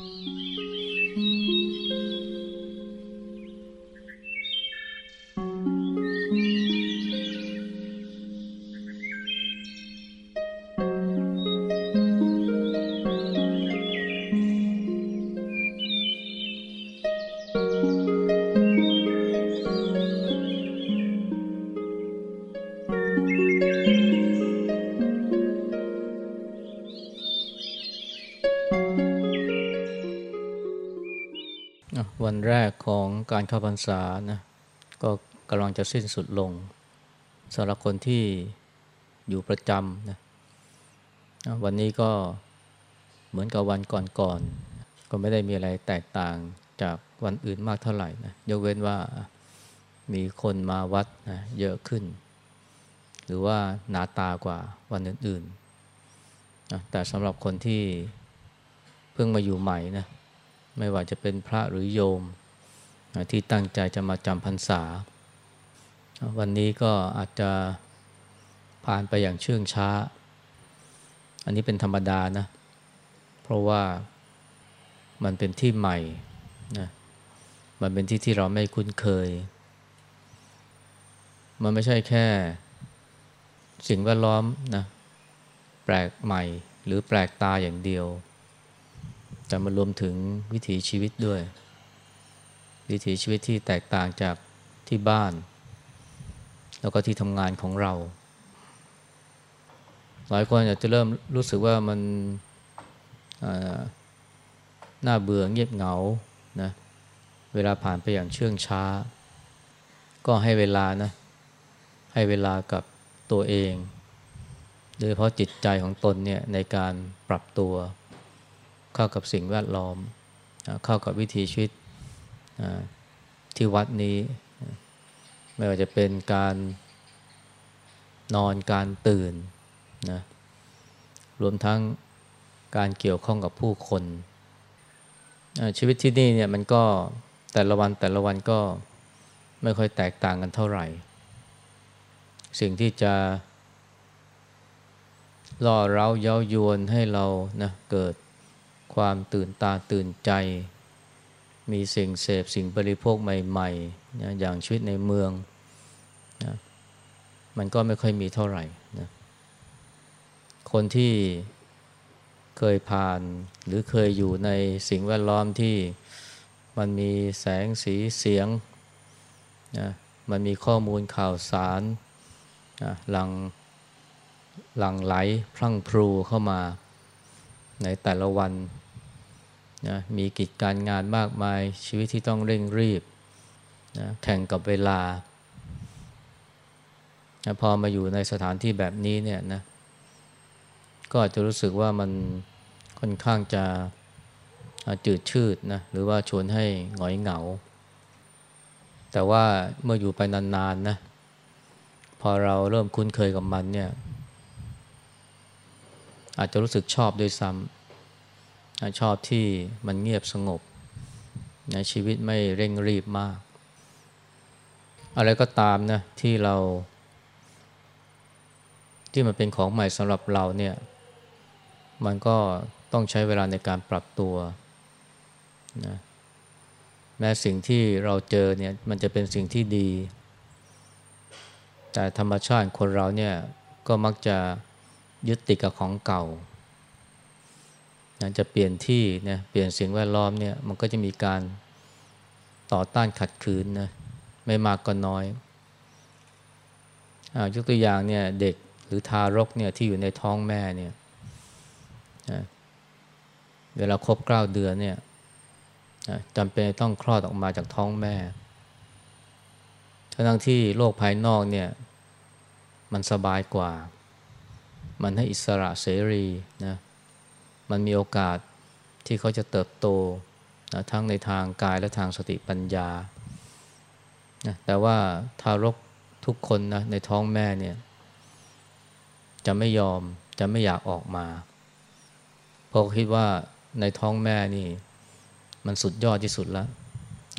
วั เข้าพรรษานะก็กำลังจะสิ้นสุดลงสำหรับคนที่อยู่ประจำนะวันนี้ก็เหมือนกับวันก่อนๆก็ไม่ได้มีอะไรแตกต่างจากวันอื่นมากเท่าไหร่นะยกเว้นว่ามีคนมาวัดนะเยอะขึ้น หรือว่าหนาตากว่าวันอื่นๆนะแต่สำหรับคนที่เพิ่งมาอยู่ใหม่นะไม่ว่าจะเป็นพระหรือโยม ที่ตั้งใจจะมาจำพรรษา วันนี้ก็อาจจะผ่านไปอย่างเชื่องช้า อันนี้เป็นธรรมดานะ เพราะว่ามันเป็นที่ใหม่นะมันเป็นที่ที่เราไม่คุ้นเคย มันไม่ใช่แค่ สิ่งแวดล้อมนะแปลกใหม่หรือแปลกตาอย่างเดียว แต่มันรวมถึงวิถีชีวิตด้วย วิถีชีวิตที่แตกต่างจากที่บ้าน แล้วก็ที่ทำงานของเรา หลายคนอาจจะเริ่มรู้สึกว่ามันน่าเบื่อเงียบเหงานะเวลาผ่านไปอย่างเชื่องช้า ก็ให้เวลานะ ให้เวลากับตัวเอง โดยเพราะจิตใจของตนเนี่ยในการปรับตัว เข้ากับสิ่งแวดล้อม เข้ากับวิถีชีวิต ที่วัดนี้ ไม่ว่าจะเป็นการนอนการตื่นนะรวมทั้งการเกี่ยวข้องกับผู้คนชีวิตที่นี่เนี่ยมันก็แต่ละวันแต่ละวันก็ไม่ค่อยแตกต่างกันเท่าไหร่ สิ่งที่จะล่อเร้าเย้ายวนให้เรานะเกิดความตื่นตาตื่นใจ มีสิ่งเสพสิ่งบริโภคใหม่ๆนะอย่างชีวิตในเมืองนะมันก็ไม่ค่อยมีเท่าไหร่นะคนที่เคยผ่านหรือเคยอยู่ในสิ่งแวดล้อมที่มันมีแสงสีเสียงนะมันมีข้อมูลข่าวสารนะหลังหลังไหลพรั่งพรูเข้ามาในแต่ละวัน นะมีกิจการงานมากมายชีวิตที่ต้องเร่งรีบนะแข่งกับเวลานะพอมาอยู่ในสถานที่แบบนี้เนี่ยนะก็อาจจะรู้สึกว่ามันค่อนข้างจะจืดชืดนะหรือว่าชวนให้หงอยเหงา แต่ว่าเมื่ออยู่ไปนานๆนนะพอเราเริ่มคุ้นเคยกับมันเนี่ยอาจจะรู้สึกชอบด้วยซ้ำ ชอบที่มันเงียบสงบในชีวิตไม่เร่งรีบมาก อะไรก็ตามนะที่เรา ที่มันเป็นของใหม่สำหรับเราเนี่ย มันก็ต้องใช้เวลาในการปรับตัวนะแม้สิ่งที่เราเจอเนี่ยมันจะเป็นสิ่งที่ดี แต่ธรรมชาติคนเราเนี่ยก็มักจะยึดติดกับของเก่า นะจะเปลี่ยนที่นะเปลี่ยนสิ่งแวดล้อมเนี่ยมันก็จะมีการต่อต้านขัดขืนนะไม่มากก็น้อยอยกตัวอย่างเนี่ยเด็กหรือทารกเนี่ยที่อยู่ในท้องแม่เนี่ยนะเวลาครบเก้าเดือนเนี่ยจำเป็นต้องคลอดออกมาจากท้องแม่ทั้งที่โลกภายนอกเนี่ยมันสบายกว่า มันให้อิสระเสรีนะ มันมีโอกาสที่เขาจะเติบโตนะทั้งในทางกายและทางสติปัญญานะแต่ว่าทารกทุกคนนะในท้องแม่เนี่ย จะไม่ยอมจะไม่อยากออกมา เพราะคิดว่าในท้องแม่นี่ มันสุดยอดที่สุดแล้ว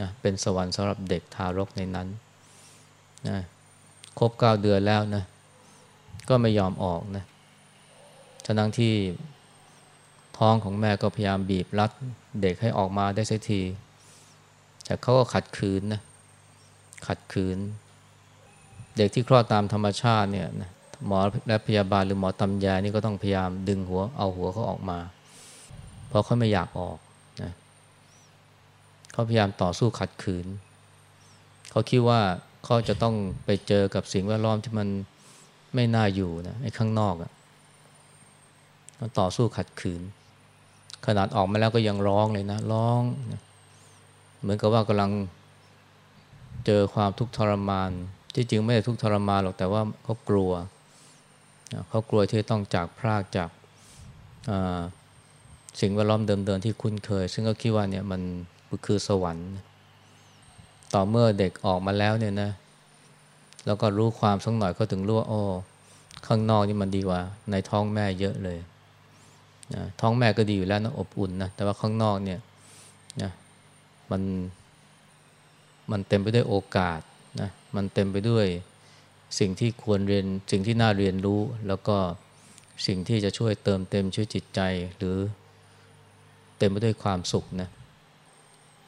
นะเป็นสวรรค์สำหรับเด็กทารกในนั้นนะครบเก้าเดือนแล้วนะ ก็ไม่ยอมออกนะทั้งที่ ท้องของแม่ก็พยายามบีบรัดเด็กให้ออกมาได้สักที แต่เขาก็ขัดขืนนะขัดขืน เด็กที่คลอดตามธรรมชาติเนี่ยหมอและพยาบาลหรือหมอตำยานี่ก็ต้องพยายามดึงหัวเอาหัวเขาออกมา เพราะเขาไม่อยากออกนะเขาพยายามต่อสู้ขัดขืน เขาคิดว่าเขาจะต้องไปเจอกับสิ่งแวดล้อมที่มันไม่น่าอยู่นะไอ้ข้างนอกอะ่ะต่อสู้ขัดขืน ขนาดออกมาแล้วก็ยังร้องเลยนะ ร้องนะเหมือนกับว่ากำลังเจอความทุกข์ทรมาน ที่จริงไม่ได้ทุกข์ทรมานหรอกแต่ว่าเขากลัวเขากลัวที่ต้องจากพรากจากสิ่งแวดล้อมเดิมๆที่คุ้นเคย ซึ่งก็คิดว่าเนี่ยมันคือสวรรค์ ต่อเมื่อเด็กออกมาแล้วเนี่ยนะแล้วก็รู้ความสักหน่อยก็ถึงรู้ว่าโอ้ข้างนอกนี่มันดีกว่า ในท้องแม่เยอะเลย นะท้องแม่ก็ดีอยู่แล้วนะอบอุ่นนะแต่ว่าข้างนอกเนี่ยนะมันมันเต็มไปด้วยโอกาสนะมันเต็มไปด้วยสิ่งที่ควรเรียนสิ่งที่น่าเรียนรู้ แล้วก็สิ่งที่จะช่วยเติมเต็มช่วยจิตใจหรือเต็มไปด้วยความสุขนะ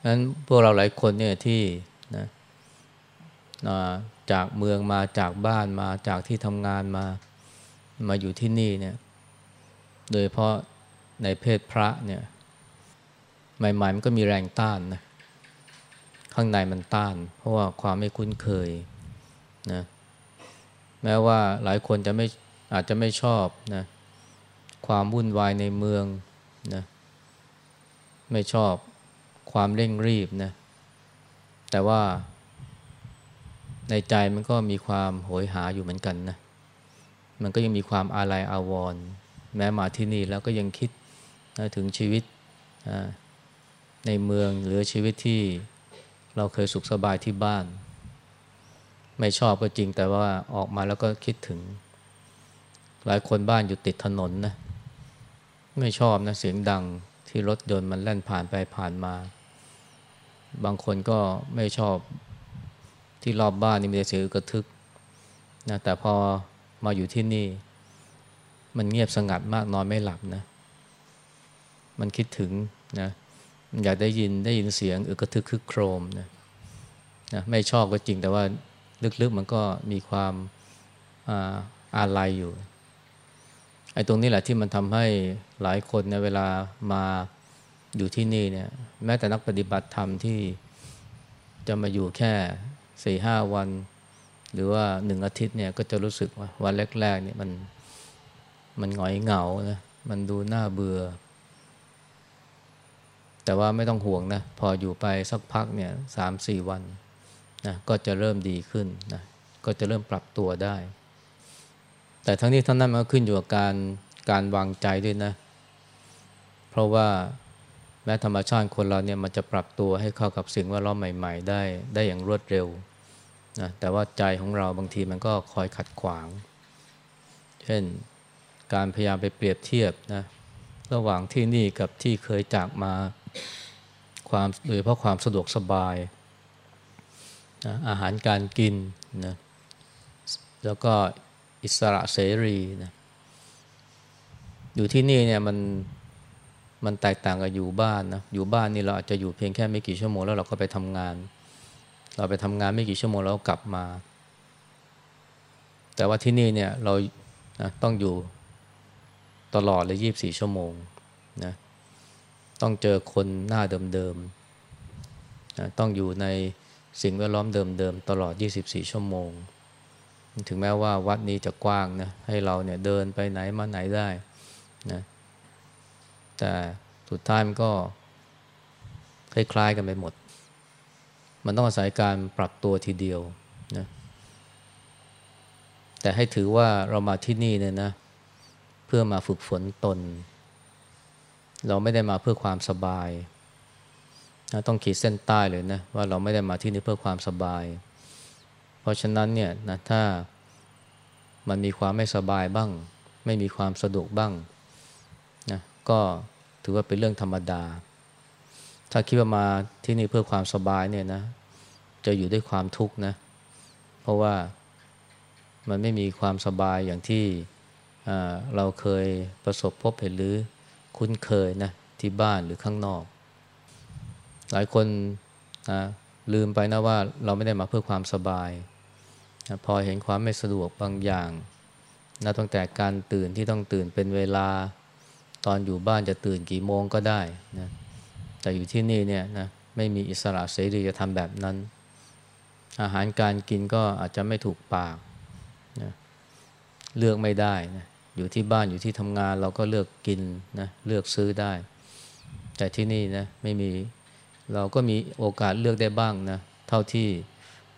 นั้นพวกเราหลายคนเนี่ยที่นะจากเมืองมาจากบ้านมาจากที่ทำงานมามาอยู่ที่นี่เนี่ย โดยเพราะ ในเพศพระเนี่ยใหม่ๆมันก็มีแรงต้านนะข้างในมันต้าน เพราะว่าความไม่คุ้นเคยนะแม้ว่าหลายคนจะไม่อาจจะไม่ชอบนะความวุ่นวายในเมืองนะไม่ชอบความเร่งรีบนะแต่ว่าในใจมันก็มีความโหยหาอยู่เหมือนกันนะมันก็ยังมีความอาลัยอาวรณ์แม้มาที่นี่แล้วก็ยังคิด นะถึงชีวิตในเมืองหรือชีวิตที่เราเคยสุขสบายที่บ้าน ไม่ชอบก็จริงแต่ว่าออกมาแล้วก็คิดถึง หลายคนบ้านอยู่ติดถนนนะไม่ชอบนะเสียงดังที่รถยนต์มันแล่นผ่านไปผ่านมา บางคนก็ไม่ชอบที่รอบบ้านนี่มีแต่เสียงกระทึกนะแต่พอมาอยู่ที่นี่ มันเงียบสงัดมากนอนไม่หลับนะ มันคิดถึงนะอยากได้ยินได้ยินเสียงอึกระทึกคึกโครมนะนะไม่ชอบก็จริงแต่ว่าลึกๆมันก็มีความอาอาลัยอยู่ไอ้ตรงนี้แหละที่มันทำให้หลายคนในเวลามาอยู่ที่นี่เนี่ย แม้แต่นักปฏิบัติธรรมที่จะมาอยู่แค่สี่ห้าวัน หรือว่าหนึ่งอาทิตย์เนี่ยก็จะรู้สึกว่าวันแรกๆเนี่ยมันมันหงอยเหงานะมันดูน่าเบื่อ แต่ว่าไม่ต้องห่วงนะพออยู่ไปสักพักเนี่ยสามสี่วันนะก็จะเริ่มดีขึ้นนะก็จะเริ่มปรับตัวได้ แต่ทั้งนี้ทั้งนั้นมันก็ขึ้นอยู่กับการการวางใจด้วยนะ เพราะว่าแม้ธรรมชาติคนเราเนี่ยมันจะปรับตัวให้เข้ากับสิ่งแวดล้อมใหม่ ๆ ได้ได้อย่างรวดเร็วนะแต่ว่าใจของเราบางทีมันก็คอยขัดขวาง เช่นการพยายามไปเปรียบเทียบนะระหว่างที่นี่กับที่เคยจากมา ความโดยเพราะความสะดวกสบายนะอาหารการกินนะแล้วก็อิสระเสรีนะอยู่ที่นี่เนี่ยมันมันแตกต่างกับอยู่บ้านนะอยู่บ้านนี่เราอาจจะอยู่เพียงแค่ไม่กี่ชั่วโมงแล้วเราก็ไปทำงาน เราไปทำงานไม่กี่ชั่วโมงแล้วกลับมา แต่ว่าที่นี่เนี่ยเรานะต้องอยู่ตลอดเลยยี่บสี่ชั่วโมงนะ ต้องเจอคนหน้าเดิมๆ ต้องอยู่ในสิ่งแวดล้อมเดิมๆ ตลอด 24 ชั่วโมง ถึงแม้ว่าวัดนี้จะกว้างนะ ให้เราเนี่ยเดินไปไหนมาไหนได้นะ แต่สุดท้ายมันก็คล้ายๆกันไปหมด มันต้องอาศัยการปรับตัวทีเดียวนะ แต่ให้ถือว่าเรามาที่นี่เนี่ยนะ เพื่อมาฝึกฝนตน เราไม่ได้มาเพื่อความสบายนะต้องขีดเส้นใต้เลยนะว่าเราไม่ได้มาที่นี่เพื่อความสบาย เพราะฉะนั้นเนี่ยนะถ้ามันมีความไม่สบายบ้าง ไม่มีความสะดวกบ้างนะก็ถือว่าเป็นเรื่องธรรมดา ถ้าคิดว่ามาที่นี่เพื่อความสบายเนี่ยนะจะอยู่ด้วยความทุกข์นะเพราะว่ามันไม่มีความสบายอย่างที่เราเคยประสบพบเห็นหรือ คุ้นเคยนะที่บ้านหรือข้างนอก หลายคนนะลืมไปนะว่าเราไม่ได้มาเพื่อความสบายนะพอเห็นความไม่สะดวกบางอย่างนะตั้งแต่การตื่นที่ต้องตื่นเป็นเวลาตอนอยู่บ้านจะตื่นกี่โมงก็ได้นะแต่อยู่ที่นี่เนี่ยนะไม่มีอิสระเสรีจะทำแบบนั้น อาหารการกินก็อาจจะไม่ถูกปากนะเลือกไม่ได้นะ อยู่ที่บ้านอยู่ที่ทำงานเราก็เลือกกินนะเลือกซื้อได้ แต่ที่นี่นะไม่มีเราก็มีโอกาสเลือกได้บ้างนะเท่าที่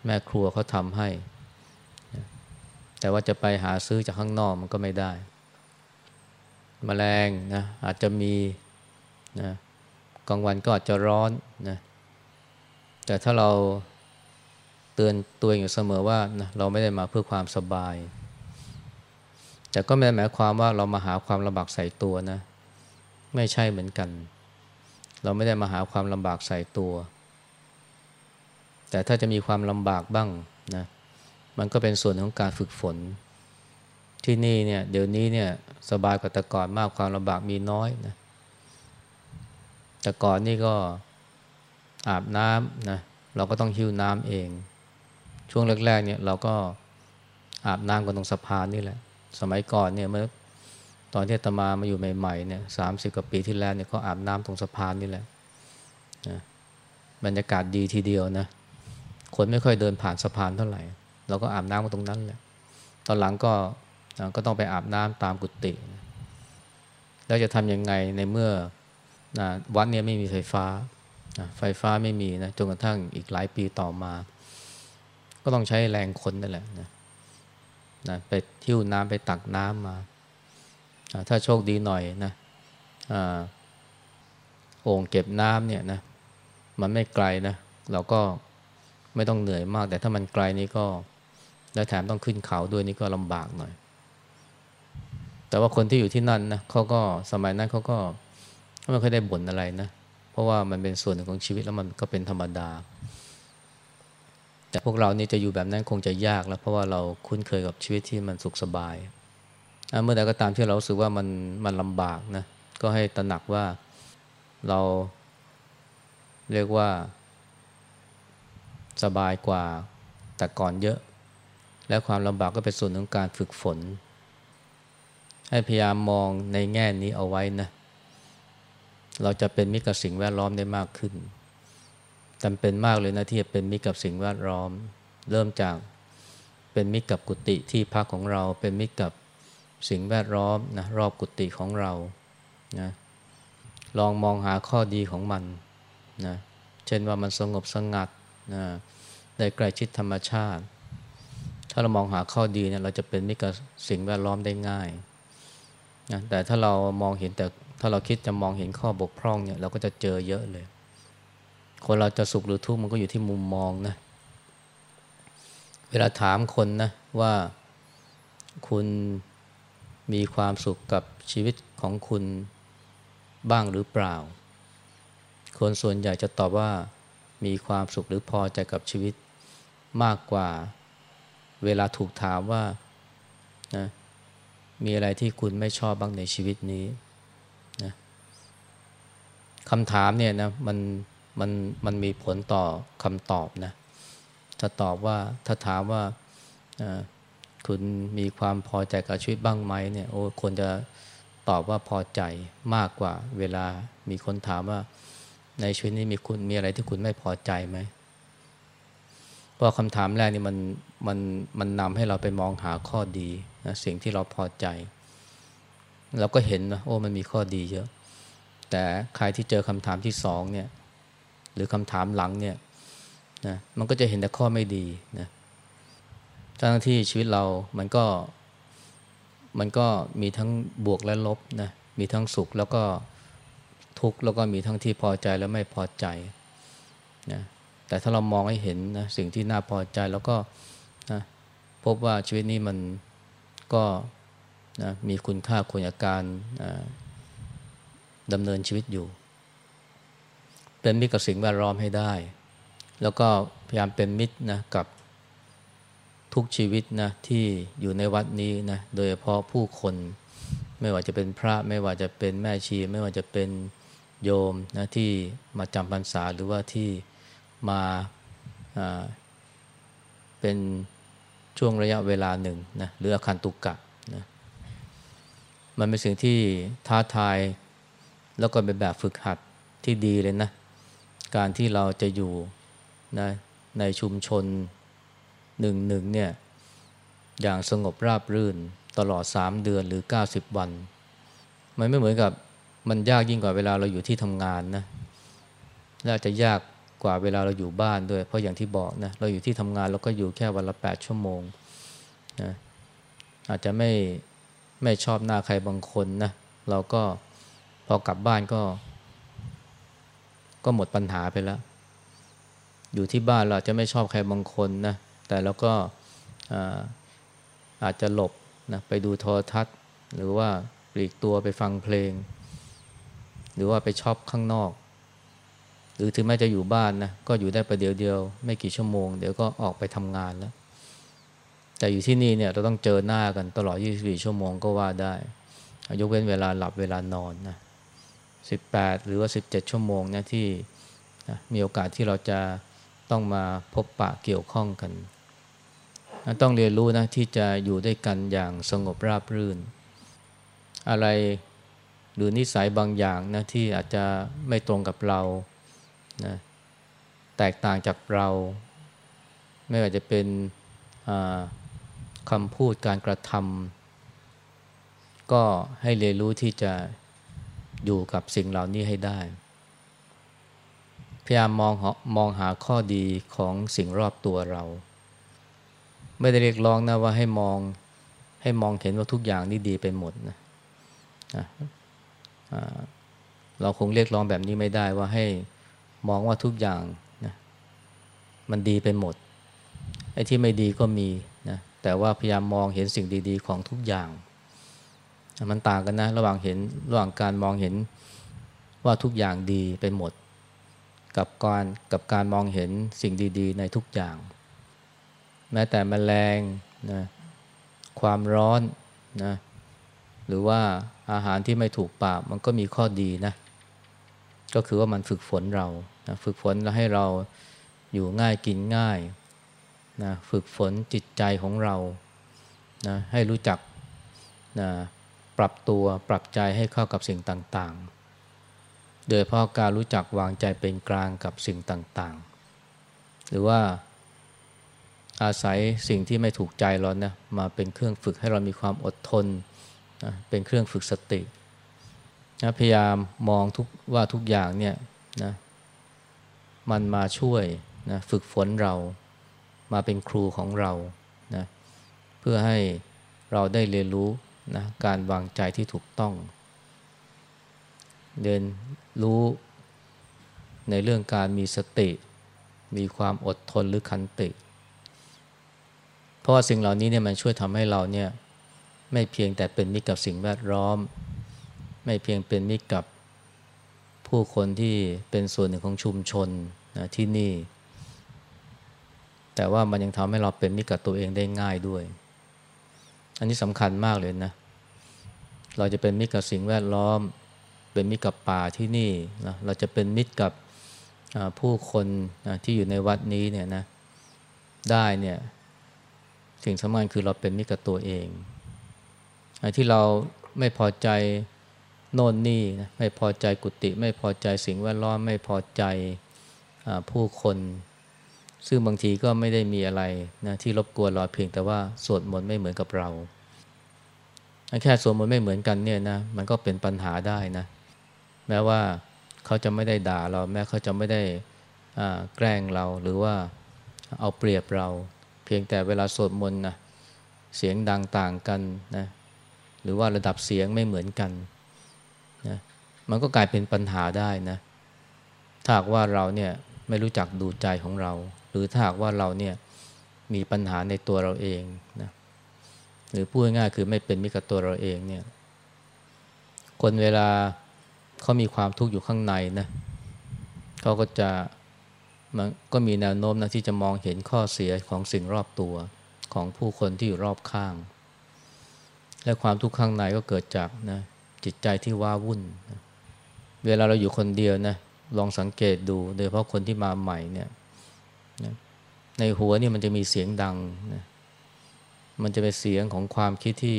แม่ครัวเขาทำให้นะแต่ว่าจะไปหาซื้อจากข้างนอกมันก็ไม่ได้มแมลงนะอาจจะมีนะกลางวันก็อาจจะร้อนนะแต่ถ้าเราเตือนตัวเองอยู่เสมอว่านะเราไม่ได้มาเพื่อความสบาย แต่ก็ไม่ได้หมายความว่าเรามาหาความลำบากใส่ตัวนะ ไม่ใช่เหมือนกัน เราไม่ได้มาหาความลำบากใส่ตัว แต่ถ้าจะมีความลำบากบ้างนะมันก็เป็นส่วนของการฝึกฝน ที่นี่เนี่ยเดี๋ยวนี้เนี่ยสบายกว่าแต่ก่อนมากความลำบากมีน้อยนะแต่ก่อนนี่ก็อาบน้ำนะเราก็ต้องหิ้วน้ำเอง ช่วงแรกๆเนี่ยเราก็อาบน้ำกันตรงสะพานนี่แหละ สมัยก่อนเนี่ยเมื่อตอนที่ตมามาอยู่ใหม่ๆเนี่ยสามสิบกว่าปีที่แล้วเนี่ยก็อาบน้ำตรงสะพานนี่แหละนะบรรยากาศดีทีเดียวนะ คนไม่ค่อยเดินผ่านสะพานเท่าไหร่ เราก็อาบน้ำกันตรงนั้นแหละ ตอนหลังก็ก็ต้องไปอาบน้ำตามกุฏิแล้วจะทำยังไงในเมื่อนะวัดเนี่ยไม่มีไฟฟ้านะไฟฟ้าไม่มีนะจนกระทั่งอีกหลายปีต่อมา ก็ต้องใช้แรงคนนั่นแหละนะ นะไปทิ่วน้ำไปตักน้ำมา ถ้าโชคดีหน่อยนะโอ่งเก็บน้ำเนี่ยนะมันไม่ไกลนะเราก็ไม่ต้องเหนื่อยมาก แต่ถ้ามันไกลนี่ก็ แล้วแถมต้องขึ้นเขาด้วยนี่ก็ลำบากหน่อย แต่ว่าคนที่อยู่ที่นั่นนะเขาก็สมัยนั้นเขาก็ไม่เคยได้บ่นอะไรนะ เพราะว่ามันเป็นส่วนหนึ่งของชีวิตแล้วมันก็เป็นธรรมดา แต่พวกเรานี่จะอยู่แบบนั้นคงจะยากแล้วเพราะว่าเราคุ้นเคยกับชีวิตที่มันสุขสบาย เมื่อใดก็ตามที่เราสึกว่ามันมันลำบากนะก็ให้ตระหนักว่าเราเรียกว่า สบายกว่าแต่ก่อนเยอะ และความลำบากก็เป็นส่วนของการฝึกฝน ให้พยายามมองในแง่นี้เอาไว้นะเราจะเป็นมิตรกับสิ่งแวดล้อมได้มากขึ้น จำเป็นมากเลยนะที่จะเป็นมิตรกับสิ่งแวดล้อม เริ่มจากเป็นมิตรกับกุฏิที่พักของเรา เป็นมิตรกับสิ่งแวดล้อมนะรอบกุฏิของเรานะลองมองหาข้อดีของมันนะเช่นว่ามันสงบสงัดนะได้ใกล้ชิดธรรมชาติ ถ้าเรามองหาข้อดีเนี่ยเราจะเป็นมิตรกับสิ่งแวดล้อมได้ง่ายนะแต่ถ้าเรามองเห็นแต่ถ้าเราคิดจะมองเห็นข้อบกพร่องเนี่ยเราก็จะเจอเยอะเลย คนเราจะสุขหรือทุกข์มันก็อยู่ที่มุมมองนะ เวลาถามคนนะว่าคุณมีความสุขกับชีวิตของคุณบ้างหรือเปล่า คนส่วนใหญ่จะตอบว่ามีความสุขหรือพอใจกับชีวิตมากกว่า เวลาถูกถามว่านะมีอะไรที่คุณไม่ชอบบ้างในชีวิตนี้นะคำถามเนี่ยนะมัน มันมันมีผลต่อคำตอบนะถ้าตอบว่าถ้าถามว่าคุณมีความพอใจกับชีวิตบ้างไหมเนี่ยโอ้คนจะตอบว่าพอใจมากกว่า เวลามีคนถามว่า ในชีวิตนี้มีคุณมีอะไรที่คุณไม่พอใจไหมเพราะคำถามแรกนี่มันมันมันนำให้เราไปมองหาข้อดีนะสิ่งที่เราพอใจเราก็เห็นนะโอ้มันมีข้อดีเยอะ แต่ใครที่เจอคำถามที่สองเนี่ย หรือคำถามหลังเนี่ยนะมันก็จะเห็นแต่ข้อไม่ดีนะทั้งที่ชีวิตเรามันก็มันก็มีทั้งบวกและลบนะมีทั้งสุขแล้วก็ทุกข์แล้วก็มีทั้งที่พอใจและไม่พอใจนะแต่ถ้าเรามองให้เห็นนะสิ่งที่น่าพอใจแล้วก็นะพบว่าชีวิตนี้มันก็นะมีคุณค่าควรจากการดำเนินชีวิตอยู่ เป็นมิตรกับสิ่งแวดล้อมให้ได้ แล้วก็พยายามเป็นมิตรนะกับทุกชีวิตนะที่อยู่ในวัดนี้นะโดยเฉพาะผู้คนไม่ว่าจะเป็นพระไม่ว่าจะเป็นแม่ชี ไม่ว่าจะเป็นโยมนะที่มาจำพรรษาหรือว่าที่มาเป็นช่วงระยะเวลาหนึ่งนะหรืออาคันตุกกะนะมันเป็นสิ่งที่ท้าทาย แล้วก็เป็นแบบฝึกหัดที่ดีเลยนะ การที่เราจะอยู่นะในชุมชนหนึ่งหนึ่งเนี่ยอย่างสงบราบรื่นตลอดสามเดือนหรือ 90 วัน มันไม่เหมือนกับมันยากยิ่งกว่าเวลาเราอยู่ที่ทำงานนะและจะยากกว่าเวลาเราอยู่บ้านด้วย เพราะอย่างที่บอกนะเราอยู่ที่ทำงานเราก็อยู่แค่วันละ 8 ชั่วโมงนะอาจจะไม่ไม่ชอบหน้าใครบางคนนะเราก็พอกลับบ้านก็ ก็หมดปัญหาไปแล้ว อยู่ที่บ้านเราจะไม่ชอบใครบางคนนะแต่เราก็อาจจะหลบนะไปดูโทรทัศน์ หรือว่าปลีกตัวไปฟังเพลง หรือว่าไปชอบข้างนอก หรือถึงแม้จะอยู่บ้านนะก็อยู่ได้ประเดี๋ยวเดียว ไม่กี่ชั่วโมง เดี๋ยวก็ออกไปทำงานแล้ว แต่อยู่ที่นี่เนี่ยเราต้องเจอหน้ากันตลอด 24 ชั่วโมงก็ว่าได้ยกเว้นเวลาหลับเวลานอนนะ 18 หรือว่า 17 ชั่วโมงนะที่นะมีโอกาสที่เราจะต้องมาพบปะเกี่ยวข้องกัน ต้องเรียนรู้นะที่จะอยู่ด้วยกันอย่างสงบราบรื่น อะไรหรือนิสัยบางอย่างนะที่อาจจะไม่ตรงกับเรานะแตกต่างจากเรา ไม่ว่าจะเป็นคำพูดการกระทำก็ให้เรียนรู้ที่จะ อยู่กับสิ่งเหล่านี้ให้ได้ พยายามมองมองหาข้อดีของสิ่งรอบตัวเรา ไม่ได้เรียกร้องนะว่าให้มองให้มองเห็นว่าทุกอย่างนี่ดีไปหมดนะเราคงเรียกร้องแบบนี้ไม่ได้ว่าให้มองว่าทุกอย่างนะมันดีไปหมดไอ้ที่ไม่ดีก็มีนะแต่ว่าพยายามมองเห็นสิ่งดี ๆ ของทุกอย่าง มันต่างกันนะ ระหว่างเห็นระหว่างการมองเห็นว่าทุกอย่างดีไปหมด กับการกับการมองเห็นสิ่งดี ๆ ในทุกอย่าง แม้แต่แมลงนะความร้อนนะหรือว่าอาหารที่ไม่ถูกปากมันก็มีข้อดีนะ ก็คือว่ามันฝึกฝนเรานะฝึกฝนแล้วให้เราอยู่ง่ายกินง่ายนะฝึกฝนจิตใจของเรานะให้รู้จักนะ ปรับตัวปรับใจให้เข้ากับสิ่งต่างๆ โดยเพราะการรู้จักวางใจเป็นกลางกับสิ่งต่างๆ หรือว่าอาศัยสิ่งที่ไม่ถูกใจเรานะมาเป็นเครื่องฝึกให้เรามีความอดทนนะเป็นเครื่องฝึกสตินะพยายามมองทุกว่าทุกอย่างเนี่ยนะมันมาช่วยนะฝึกฝนเรามาเป็นครูของเรานะเพื่อให้เราได้เรียนรู้ นะการวางใจที่ถูกต้อง เรียนรู้ในเรื่องการมีสติ มีความอดทนหรือขันติ เพราะว่าสิ่งเหล่านี้เนี่ยมันช่วยทำให้เราเนี่ยไม่เพียงแต่เป็นมิตรกับสิ่งแวดล้อม ไม่เพียงเป็นมิตรกับผู้คนที่เป็นส่วนหนึ่งของชุมชนนะที่นี่ แต่ว่ามันยังทำให้เราเป็นมิตรกับตัวเองได้ง่ายด้วย อันนี้สำคัญมากเลยนะ เราจะเป็นมิตรกับสิ่งแวดล้อม เป็นมิตรกับป่าที่นี่นะเราจะเป็นมิตรกับผู้คนนะที่อยู่ในวัดนี้เนี่ยนะได้เนี่ยสิ่งสำคัญคือเราเป็นมิตรกับตัวเองที่เราไม่พอใจโน่นนี่นะไม่พอใจกุฏิไม่พอใจสิ่งแวดล้อมไม่พอใจผู้คน ซึ่งบางทีก็ไม่ได้มีอะไรนะที่รบกวนเราเพียงแต่ว่าสวดมนต์ไม่เหมือนกับเรา แค่สวดมนต์ไม่เหมือนกันเนี่ยนะมันก็เป็นปัญหาได้นะ แม้ว่าเขาจะไม่ได้ด่าเรา แม้เขาจะไม่ได้แกล้งเราหรือว่าเอาเปรียบเรา เพียงแต่เวลาสวดมนต์นะเสียงดังต่างกันนะหรือว่าระดับเสียงไม่เหมือนกันนะมันก็กลายเป็นปัญหาได้นะถ้าว่าเราเนี่ยไม่รู้จักดูใจของเรา หรือถ้าหากว่าเราเนี่ยมีปัญหาในตัวเราเองนะหรือพูดง่ายคือไม่เป็นมิตรกับตัวเราเองเนี่ยคนเวลาเขามีความทุกข์อยู่ข้างในนะเขาก็จะมันก็มีแนวโน้มนะที่จะมองเห็นข้อเสียของสิ่งรอบตัวของผู้คนที่อยู่รอบข้าง และความทุกข์ข้างในก็เกิดจากนะจิตใจที่ว้าวุ่นนะเวลาเราอยู่คนเดียวนะลองสังเกตดู โดยเฉพาะคนที่มาใหม่เนี่ย ในหัวนี่มันจะมีเสียงดังนะมันจะเป็นเสียงของความคิดที่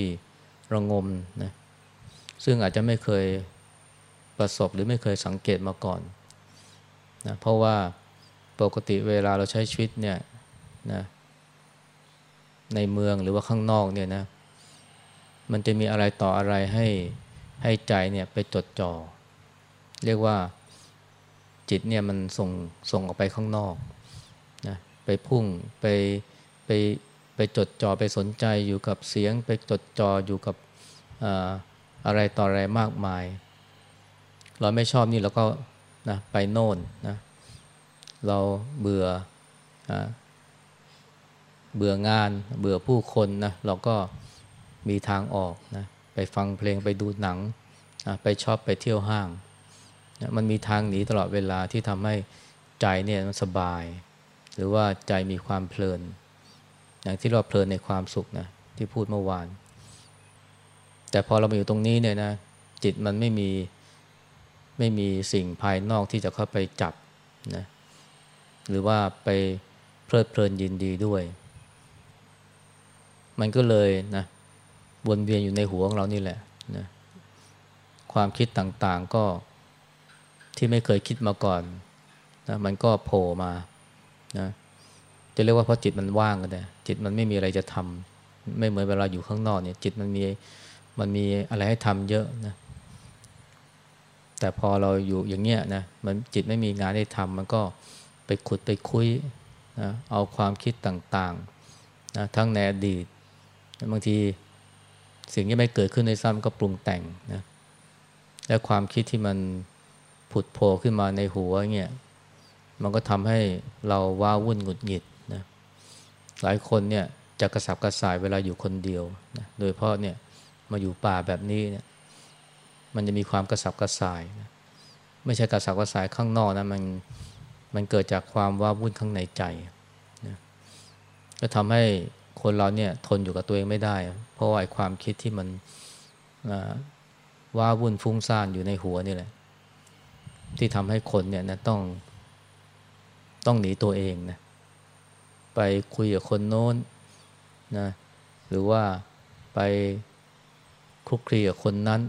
ระงมนะซึ่งอาจจะไม่เคยประสบหรือไม่เคยสังเกตมาก่อนนะเพราะว่าปกติเวลาเราใช้ชีวิตเนี่ยนะในเมืองหรือว่าข้างนอกเนี่ยนะมันจะมีอะไรต่ออะไรให้ให้ใจเนี่ยไปจดจอ่อเรียกว่าจิตเนี่ยมันส่งส่งออกไปข้างนอก ไปพุ่งไปไปไปจดจ่อไปสนใจอยู่กับเสียง ไปจดจ่ออยู่กับอะไรต่ออะไรมากมาย เราไม่ชอบนี่เราก็นะไปโน่นนะเราเบื่อเบื่องานเบื่อผู้คนนะเราก็มีทางออกนะไปฟังเพลงไปดูหนังไปชอบไปเที่ยวห้างนะมันมีทางหนีตลอดเวลาที่ทำให้ใจเนี่ยมันสบาย หรือว่าใจมีความเพลิน อย่างที่เราเพลินในความสุขนะที่พูดเมื่อวาน แต่พอเรามาอยู่ตรงนี้เนี่ยนะจิตมันไม่มีไม่มีสิ่งภายนอกที่จะเข้าไปจับนะหรือว่าไปเพลิดเพลินยินดีด้วย มันก็เลยนะวนเวียนอยู่ในหัวของเรานี่แหละนะความคิดต่างๆก็ที่ไม่เคยคิดมาก่อนนะมันก็โผล่มา นะจะเรียกว่าเพราะจิตมันว่างก็ได้จิตมันไม่มีอะไรจะทำไม่เหมือนเวลาอยู่ข้างนอกเนี่ย จิตมันมีมันมีอะไรให้ทำเยอะนะแต่พอเราอยู่อย่างเงี้ยนะมันจิตไม่มีงานให้ทำมันก็ไปขุดไปคุยนะเอาความคิดต่างๆนะทั้งในอดีตบางทีสิ่งที่ไม่เกิดขึ้นในซ้ำก็ปรุงแต่งนะและความคิดที่มันผุดโผล่ขึ้นมาในหัวเงี้ย มันก็ทำให้เราว้าวุ่นหงุดหงิดนะหลายคนเนี่ยจะกระสับกระส่ายเวลาอยู่คนเดียวนะโดยเพราะเนี่ยมาอยู่ป่าแบบนี้เนี่ยมันจะมีความกระสับกระส่ายนะไม่ใช่กระสับกระส่ายข้างนอกนะมันมันเกิดจากความว้าวุ่นข้างในใจนะก็ทำให้คนเราเนี่ยทนอยู่กับตัวเองไม่ได้ เพราะว่าความคิดที่มันว้าวุ่นฟุ้งซ่านอยู่ในหัวนี่แหละ ที่ทำให้คนเนี่ยนะต้อง ต้องหนีตัวเองนะไปคุยกับคนโน้นนะหรือว่าไปคลุกคลีกับคนนั้น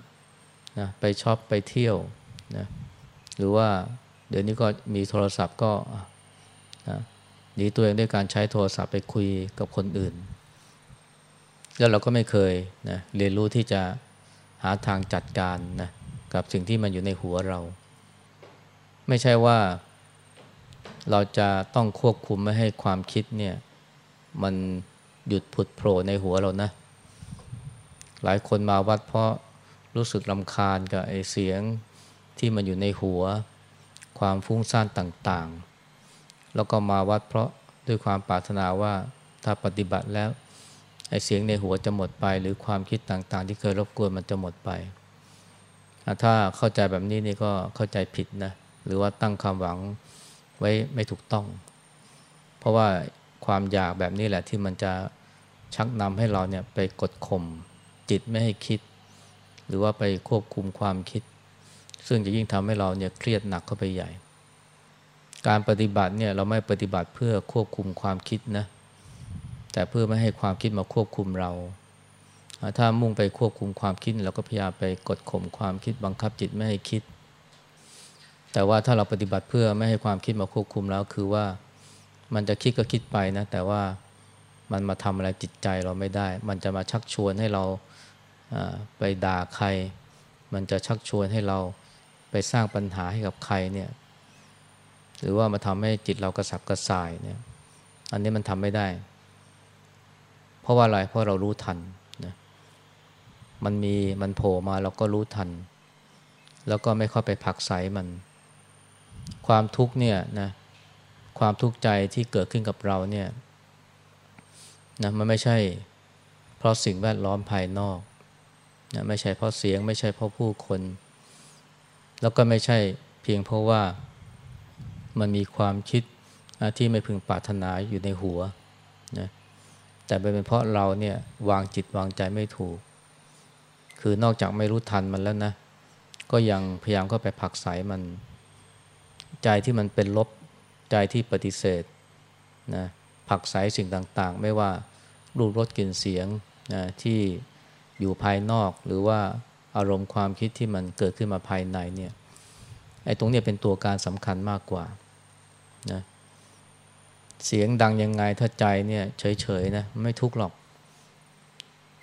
นะไปชอปไปเที่ยวนะหรือว่าเดี๋ยวนี้ก็มีโทรศัพท์ก็นะหนีตัวเองด้วยการใช้โทรศัพท์ไปคุยกับคนอื่น แล้วเราก็ไม่เคยนะเรียนรู้ที่จะหาทางจัดการนะกับสิ่งที่มันอยู่ในหัวเรา ไม่ใช่ว่า เราจะต้องควบคุมไม่ให้ความคิดเนี่ย มันหยุดผุดโผล่ในหัวเรานะ หลายคนมาวัดเพราะรู้สึกลำคาญกับไอเสียงที่มันอยู่ในหัว ความฟุ้งซ่านต่างๆ แล้วก็มาวัดเพราะด้วยความปรารถนาว่าถ้าปฏิบัติแล้วไอเสียงในหัวจะหมดไป หรือความคิดต่างๆ ที่เคยรบกวนมันจะหมดไป ถ้าเข้าใจแบบนี้นี่ก็เข้าใจผิดนะ หรือว่าตั้งความหวัง ไว้ไม่ถูกต้อง เพราะว่าความอยากแบบนี้แหละที่มันจะชักนำให้เราเนี่ยไปกดข่มจิตไม่ให้คิด หรือว่าไปควบคุมความคิด ซึ่งจะยิ่งทำให้เราเนี่ยเครียดหนักเข้าไปใหญ่ การปฏิบัติเนี่ยเราไม่ปฏิบัติเพื่อควบคุมความคิดนะแต่เพื่อไม่ให้ความคิดมาควบคุมเรา ถ้ามุ่งไปควบคุมความคิดเราก็พยายามไปกดข่มความคิดบังคับจิตไม่ให้คิด แต่ว่าถ้าเราปฏิบัติเพื่อไม่ให้ความคิดมาควบคุมแล้วคือว่ามันจะคิดก็คิดไปนะ แต่ว่ามันมาทำอะไรจิตใจเราไม่ได้ มันจะมาชักชวนให้เราไปด่าใคร มันจะชักชวนให้เราไปสร้างปัญหาให้กับใครเนี่ย หรือว่ามาทำให้จิตเรากระสับกระส่ายเนี่ย อันนี้มันทำไม่ได้ เพราะว่าอะไร เพราะเรารู้ทันนะ มันมี มันโผล่มาเราก็รู้ทัน แล้วก็ไม่เข้าไปผักใสมัน ความทุกข์เนี่ยนะความทุกข์ใจที่เกิดขึ้นกับเราเนี่ยนะมันไม่ใช่เพราะสิ่งแวดล้อมภายนอกนะไม่ใช่เพราะเสียง ไม่ใช่เพราะผู้คน แล้วก็ไม่ใช่เพียงเพราะว่ามันมีความคิดที่ไม่พึงปรารถนาอยู่ในหัวนะแต่เป็นเพราะเราเนี่ยวางจิตวางใจไม่ถูก คือนอกจากไม่รู้ทันมันแล้วนะ ก็ยังพยายามเข้าไปผักใสมัน ใจที่มันเป็นลบใจที่ปฏิเสธนะผักใสสิ่งต่างๆ ไม่ว่ารูปรสกลิ่นเสียงนะที่อยู่ภายนอก หรือว่าอารมณ์ความคิดที่มันเกิดขึ้นมาภายในเนี่ยไอ้ตรงนี้เป็นตัวการสำคัญมากกว่านะเสียงดังยังไงถ้าใจเนี่ยเฉยๆนะไม่ทุกข์หรอก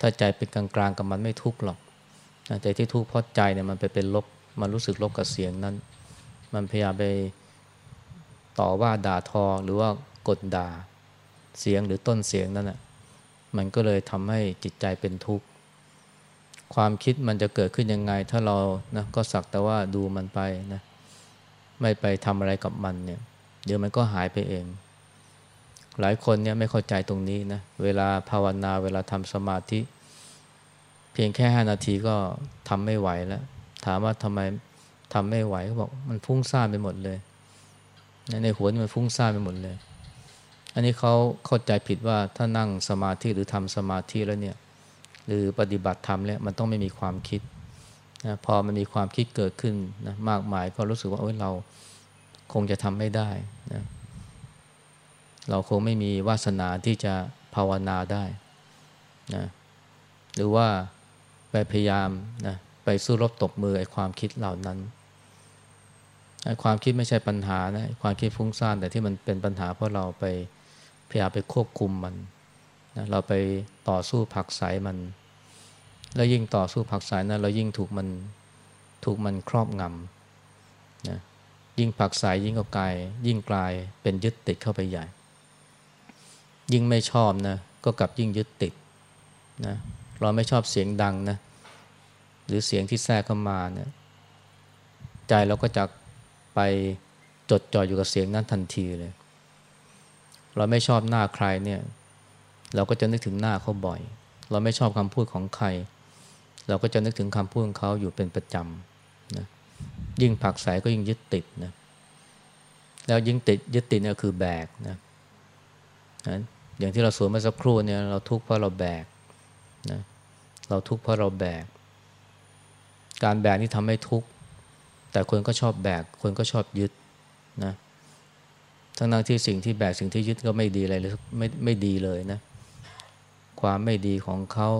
ถ้าใจเป็นกลางๆกับมันไม่ทุกข์หรอกแต่ที่ทุกข์เพราะใจเนี่ยมันไปเป็นลบมันรู้สึกลบกับเสียงนั้น มันพยายามไปต่อว่าด่าทอหรือว่ากดด่าเสียงหรือต้นเสียงนั่นแหะมันก็เลยทำให้จิตใจเป็นทุกข์ ความคิดมันจะเกิดขึ้นยังไง ถ้าเรานะก็สักแต่ว่าดูมันไปนะไม่ไปทำอะไรกับมันเนี่ย เดี๋ยวมันก็หายไปเอง หลายคนเนี่ยไม่เข้าใจตรงนี้นะเวลาภาวนาเวลาทำสมาธิ เพียงแค่ห้านาทีก็ทำไม่ไหวแล้ว ถามว่าทำไม ทำไม่ไหวเขาบอกมันฟุ้งซ่านไปหมดเลย ในหัวนมันฟุ้งซ่านไปหมดเลย อันนี้เขาเข้าใจผิดว่าถ้านั่งสมาธิหรือทำสมาธิแล้วเนี่ย หรือปฏิบัติธรรมเนี่ยมันต้องไม่มีความคิดนะพอมันมีความคิดเกิดขึ้นนะมากมายก็รู้สึกว่าเอ้ยเราคงจะทำไม่ได้นะเราคงไม่มีวาสนาที่จะภาวนาได้นะหรือว่าไปพยายามนะไปสู้รบตบมือไอ้ความคิดเหล่านั้น ความคิดไม่ใช่ปัญหานะความคิดฟุ้งซ่านแต่ที่มันเป็นปัญหาเพราะเราไปพยายามไปควบคุมมันนะเราไปต่อสู้ผักสายมัน แล้วยิ่งต่อสู้ผักสายนะั้นเรายิ่งถูกมันถูกมันครอบงำนะยิ่งผักสายยิ่งก็กลายยิ่งกลายเป็นยึดติดเข้าไปใหญ่ ยิ่งไม่ชอบนะก็กลับยิ่งยึดติดนะเราไม่ชอบเสียงดังนะหรือเสียงที่แทรกเข้ามาเนะี่ยใจเราก็จะ ไปจดจ่ออยู่กับเสียงนั้นทันทีเลย เราไม่ชอบหน้าใครเนี่ย เราก็จะนึกถึงหน้าเขาบ่อย เราไม่ชอบคำพูดของใคร เราก็จะนึกถึงคำพูดของเขาอยู่เป็นประจำนะยิ่งผักใสก็ยิ่งยึดติดนะแล้วยิ่งติดยึดติดเนี่ยคือแบกนะนะอย่างที่เราสวนมาสักครู่เนี่ยเราทุกข์เพราะเราแบกนะเราทุกข์เพราะเราแบก การแบกนี่ทำให้ทุกข์ แต่คนก็ชอบแบก คนก็ชอบยึดนะทั้งนั้นที่สิ่งที่แบกสิ่งที่ยึดก็ไม่ดีอะไรเลยไม่ไม่ดีเลยนะ ความไม่ดีของเขา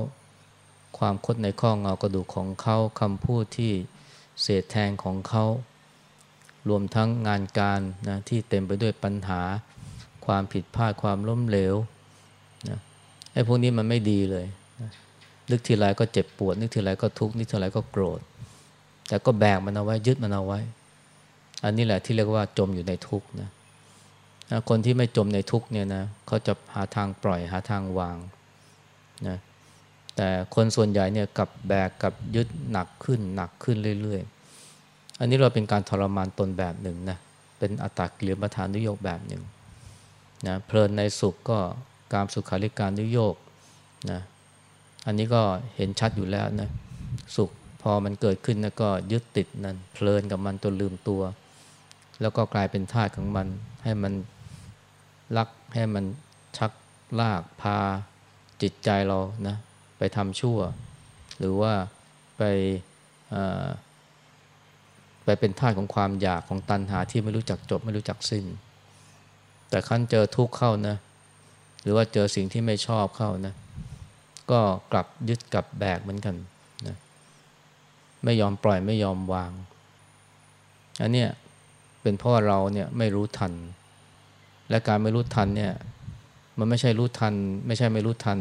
ความคดในข้อเงากระดูกของเขาคำพูดที่เศษแทงของเขารวมทั้งงานการนะที่เต็มไปด้วยปัญหา ความผิดพลาดความล้มเหลวนะไอ้พวกนี้มันไม่ดีเลยนะนึกทีไรก็เจ็บปวด นึกทีไรก็ทุกข์นึกทีไรก็โกรธ แต่ก็แบกมันเอาไว้ยึดมันเอาไว้ อันนี้แหละที่เรียกว่าจมอยู่ในทุกข์นะคนที่ไม่จมในทุกข์เนี่ยนะเขาจะหาทางปล่อยหาทางวางนะแต่คนส่วนใหญ่เนี่ยกับแบกกับยึดหนักขึ้นหนักขึ้นเรื่อยๆ อันนี้เราเป็นการทรมานตนแบบหนึ่งนะเป็นอัตตกิลมัฐานนิโยกแบบหนึ่งนะเพลินในสุขก็การสุขาริการนิโยกนะอันนี้ก็เห็นชัดอยู่แล้วนะสุข พอมันเกิดขึ้นนะก็ยึดติดนั่นเพลินกับมันจนลืมตัว แล้วก็กลายเป็นทาสของมัน ให้มันรักให้มันชักลากพาจิตใจเรานะไปทำชั่ว หรือว่าไปไปเป็นท่าของความอยากของตัณหาที่ไม่รู้จักจบไม่รู้จักสิ้น แต่ขั้นเจอทุกข์เข้านะ หรือว่าเจอสิ่งที่ไม่ชอบเข้านะ ก็กลับยึดกลับแบกเหมือนกัน ไม่ยอมปล่อยไม่ยอมวาง อันเนี้ยเป็นเพราะเราเนี่ยไม่รู้ทัน และการไม่รู้ทันเนี่ยมันไม่ใช่รู้ทัน ไม่ใช่ไม่รู้ทัน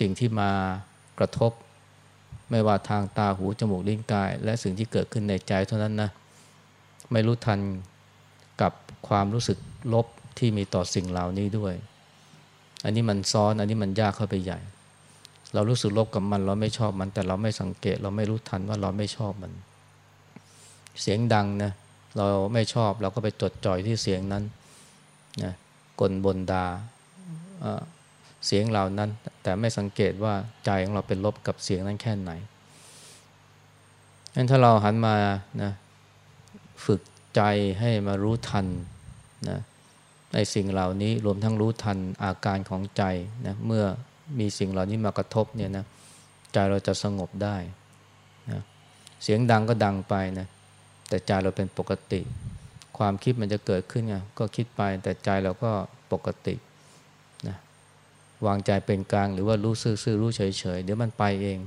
สิ่งที่มากระทบ ไม่ว่าทางตาหูจมูกลิ้นกาย และสิ่งที่เกิดขึ้นในใจเท่านั้นนะไม่รู้ทันกับความรู้สึกลบที่มีต่อสิ่งเหล่านี้ด้วย อันนี้มันซ้อนอันนี้มันยากเข้าไปใหญ่ เรารู้สึกลบกับมัน เราไม่ชอบมัน แต่เราไม่สังเกต เราไม่รู้ทันว่าเราไม่ชอบมัน เสียงดังนะเราไม่ชอบเราก็ไปจดจ่อยที่เสียงนั้นนะกลบนดาเสียงเหล่านั้น แต่ไม่สังเกตว่าใจของเราเป็นลบกับเสียงนั้นแค่ไหนงั้นถ้าเราหันมานะฝึกใจให้มารู้ทันนะในสิ่งเหล่านี้รวมทั้งรู้ทันอาการของใจนะเมื่อ มีสิ่งเหล่านี้มากระทบเนี่ยนะใจเราจะสงบได้นะเสียงดังก็ดังไปนะแต่ใจเราเป็นปกติ ความคิดมันจะเกิดขึ้นไงก็คิดไปแต่ใจเราก็ปกตินะวางใจเป็นกลางหรือว่ารู้ซื่อๆรู้เฉยๆเดี๋ยวมันไปเอง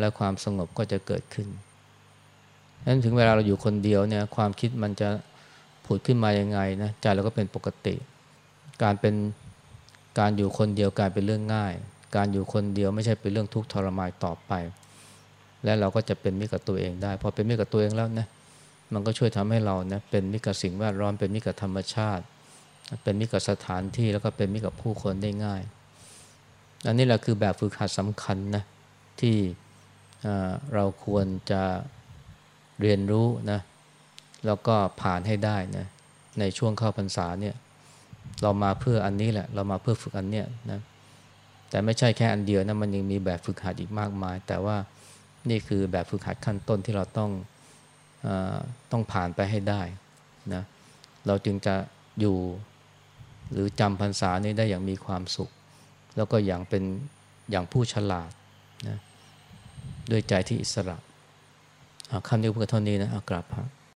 แล้วความสงบก็จะเกิดขึ้นนั้นถึงเวลาเราอยู่คนเดียวเนี่ยความคิดมันจะผุดขึ้นมายังไงนะใจเราก็เป็นปกติ การเป็น การอยู่คนเดียวกลายเป็นเรื่องง่าย การอยู่คนเดียวไม่ใช่เป็นเรื่องทุกข์ทรมานต่อไป และเราก็จะเป็นมิตรกับตัวเองได้ พอเป็นมิตรกับตัวเองแล้วนะมันก็ช่วยทำให้เรานะเป็นมิตรกับสิ่งแวดล้อมเป็นมิตรกับธรรมชาติ เป็นมิตรกับสถานที่แล้วก็เป็นมิตรกับผู้คนได้ง่าย อันนี้แหละคือแบบฝึกหัดสำคัญนะที่เราควรจะเรียนรู้นะแล้วก็ผ่านให้ได้นะในช่วงเข้าพรรษาเนี่ย เรามาเพื่ออันนี้แหละ เรามาเพื่อฝึกอันเนี้ยนะแต่ไม่ใช่แค่อันเดียวนะมันยังมีแบบฝึกหัดอีกมากมาย แต่ว่านี่คือแบบฝึกหัดขั้นต้นที่เราต้องอต้องผ่านไปให้ได้นะเราจึงจะอยู่หรือจำพรรษานี้ได้อย่างมีความสุข แล้วก็อย่างเป็นอย่างผู้ฉลาดนะด้วยใจที่อิสระคำนี้เพื่อเท่านี้นะอากราบพระ